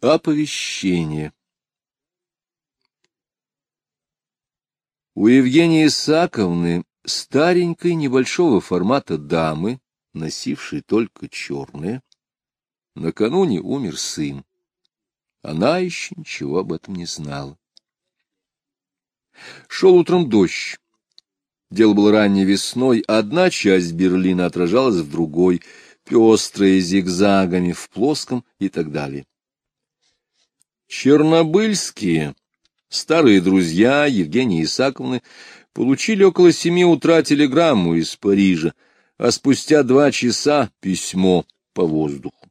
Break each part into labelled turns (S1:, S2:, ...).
S1: Оповещение У Евгении Исаковны, старенькой небольшого формата дамы, носившей только черное, накануне умер сын. Она еще ничего об этом не знала. Шел утром дождь. Дело было ранней весной, одна часть Берлина отражалась в другой, пестрые зигзагами в плоском и так далее. Чернобыльские, старые друзья Евгении Исаковны, получили около семи утра телеграмму из Парижа, а спустя два часа письмо по воздуху.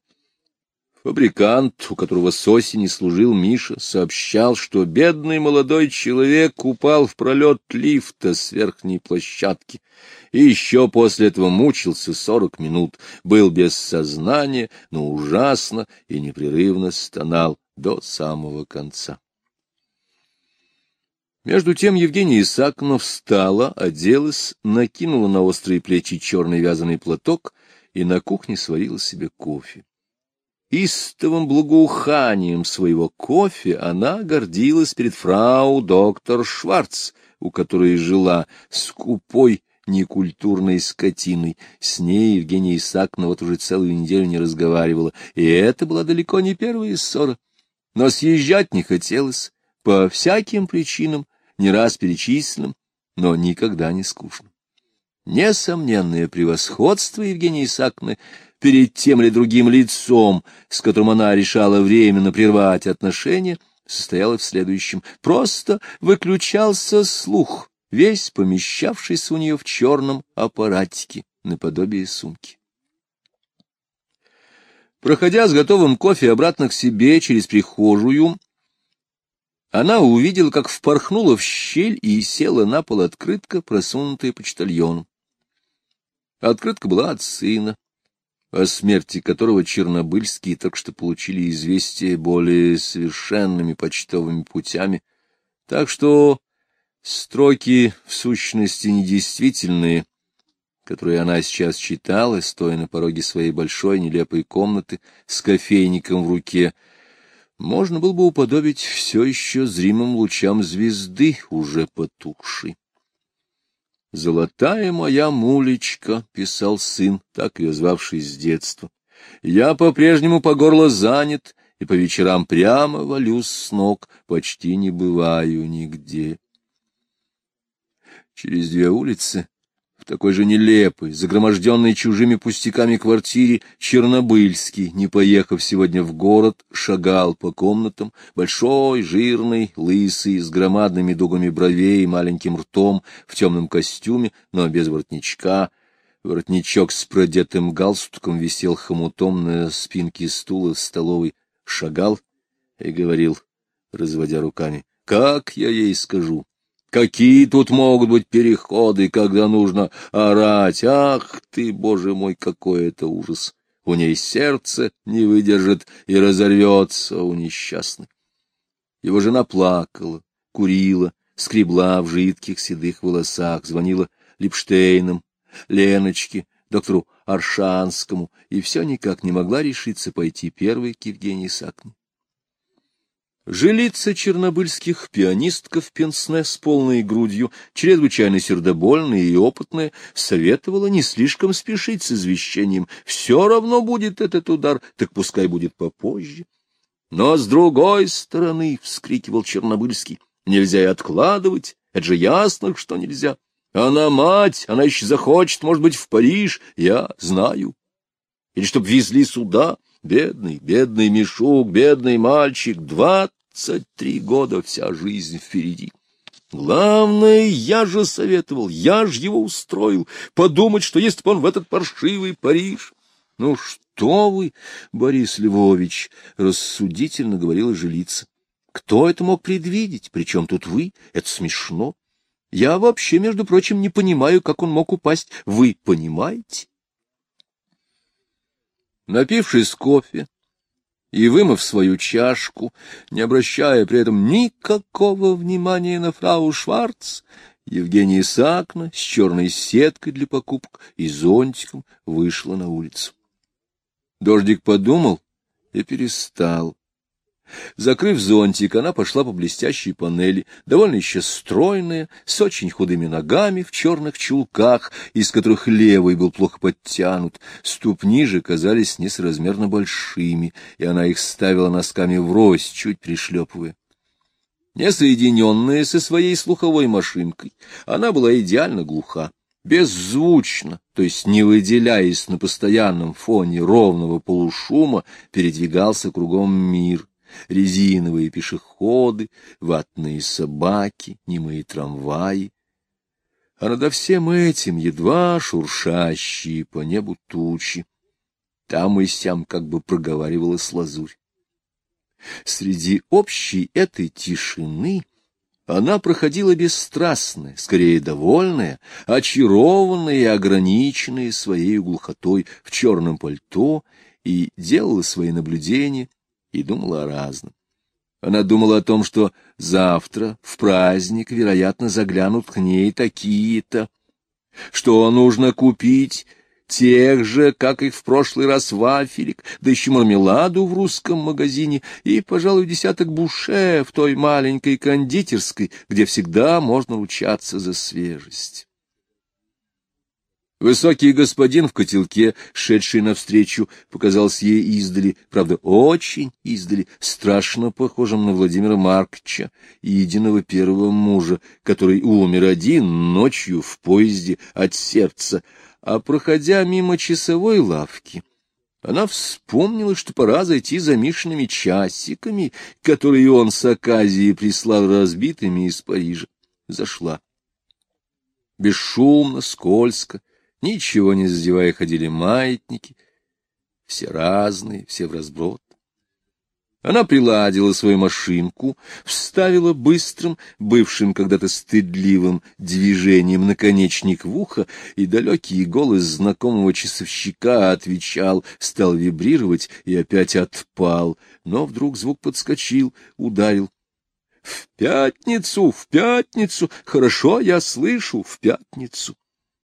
S1: Фабрикант, у которого с осени служил Миша, сообщал, что бедный молодой человек упал в пролет лифта с верхней площадки и еще после этого мучился сорок минут, был без сознания, но ужасно и непрерывно стонал до самого конца. Между тем Евгения Исааковна встала, оделась, накинула на острые плечи черный вязаный платок и на кухне сварила себе кофе. Истовым благоуханием своего кофе она гордилась перед фрау доктор Шварц, у которой жила скупой некультурной скотиной. С ней Евгения Исаакна вот уже целую неделю не разговаривала, и это была далеко не первая ссора. Но съезжать не хотелось, по всяким причинам, не раз перечисленным, но никогда не скучно. Несомненное превосходство Евгении Исаакны перед тем или другим лицом, с которым она решала временно прервать отношения, состояла в следующем. Просто выключался слух, весь помещавшийся у нее в черном аппаратике, наподобие сумки. Проходя с готовым кофе обратно к себе через прихожую, она увидела, как впорхнула в щель и села на пол открытка, просунутая почтальоном. Открытка была от сына о смерти которого чернобыльские только что получили известие более совершенными почтовыми путями, так что строки в сущности недействительные, которые она сейчас читала, стоя на пороге своей большой нелепой комнаты с кофейником в руке, можно было бы уподобить все еще зримым лучам звезды, уже потухшей. «Золотая моя мулечка», — писал сын, так ее звавший с детства. «Я по-прежнему по горло занят и по вечерам прямо валюсь с ног, почти не бываю нигде». Через две улицы такой же нелепой, загроможденной чужими пустяками квартире, Чернобыльский, не поехав сегодня в город, шагал по комнатам, большой, жирный, лысый, с громадными дугами бровей и маленьким ртом, в темном костюме, но без воротничка. Воротничок с продетым галстуком висел хомутом на спинке стула в столовой, шагал и говорил, разводя руками, «Как я ей скажу?» Какие тут могут быть переходы, когда нужно орать? Ах ты, боже мой, какой это ужас! У ней сердце не выдержит и разорвется у несчастной. Его жена плакала, курила, скребла в жидких седых волосах, звонила Липштейнам, Леночке, доктору Аршанскому, и все никак не могла решиться пойти первой к Евгении Сакну. Жилица чернобыльских пианистков Пенсне с полной грудью, чрезвычайно сердобольная и опытная, советовала не слишком спешить с извещением. Все равно будет этот удар, так пускай будет попозже. Но с другой стороны, — вскрикивал Чернобыльский, — нельзя и откладывать, это же ясно, что нельзя. Она мать, она еще захочет, может быть, в Париж, я знаю. Или чтоб везли сюда, бедный, бедный Мишук, бедный мальчик, два двадцать три года, вся жизнь впереди. Главное, я же советовал, я же его устроил, подумать, что если бы он в этот паршивый Париж... Ну что вы, Борис Львович, рассудительно говорила жилица. Кто это мог предвидеть? Причем тут вы? Это смешно. Я вообще, между прочим, не понимаю, как он мог упасть. Вы понимаете? Напившись кофе, и, вымыв свою чашку, не обращая при этом никакого внимания на фрау Шварц, Евгения Сакна с черной сеткой для покупок и зонтиком вышла на улицу. Дождик подумал и перестал. Закрыв зонтик, она пошла по блестящей панели, довольно еще стройная, с очень худыми ногами в черных чулках, из которых левый был плохо подтянут. Ступни же казались несоразмерно большими, и она их ставила носками врозь, чуть пришлепывая. Несоединенная со своей слуховой машинкой, она была идеально глуха беззвучно, то есть не выделяясь на постоянном фоне ровного полушума, передвигался кругом мир. Резиновые пешеходы, ватные собаки, немые трамваи. А над всем этим едва шуршащие по небу тучи. Там и сям как бы проговаривалась лазурь. Среди общей этой тишины она проходила бесстрастная, скорее довольная, очарованная и ограниченная своей глухотой в черном пальто и делала свои наблюдения и думала о разном. Она думала о том, что завтра, в праздник, вероятно, заглянут к ней такие-то, что нужно купить тех же, как и в прошлый раз, вафелек, да еще мармеладу в русском магазине и, пожалуй, десяток буше в той маленькой кондитерской, где всегда можно ручаться за свежесть. Высокий господин в котелке, шедший навстречу, показался ей издали, правда, очень издали, страшно похожим на Владимира Маркча, единого первого мужа, который умер один ночью в поезде от сердца, а проходя мимо часовой лавки, она вспомнила, что пора зайти за Мишиными часиками, которые он с Аказией прислал разбитыми из Парижа. Зашла. Бесшумно, скользко, ничего не задевая, ходили маятники, все разные, все в разброд. Она приладила свою машинку, вставила быстрым, бывшим когда-то стыдливым движением наконечник в ухо, и далекий голос знакомого часовщика отвечал, стал вибрировать и опять отпал, но вдруг звук подскочил, ударил. — В пятницу, в пятницу! Хорошо, я слышу, в пятницу!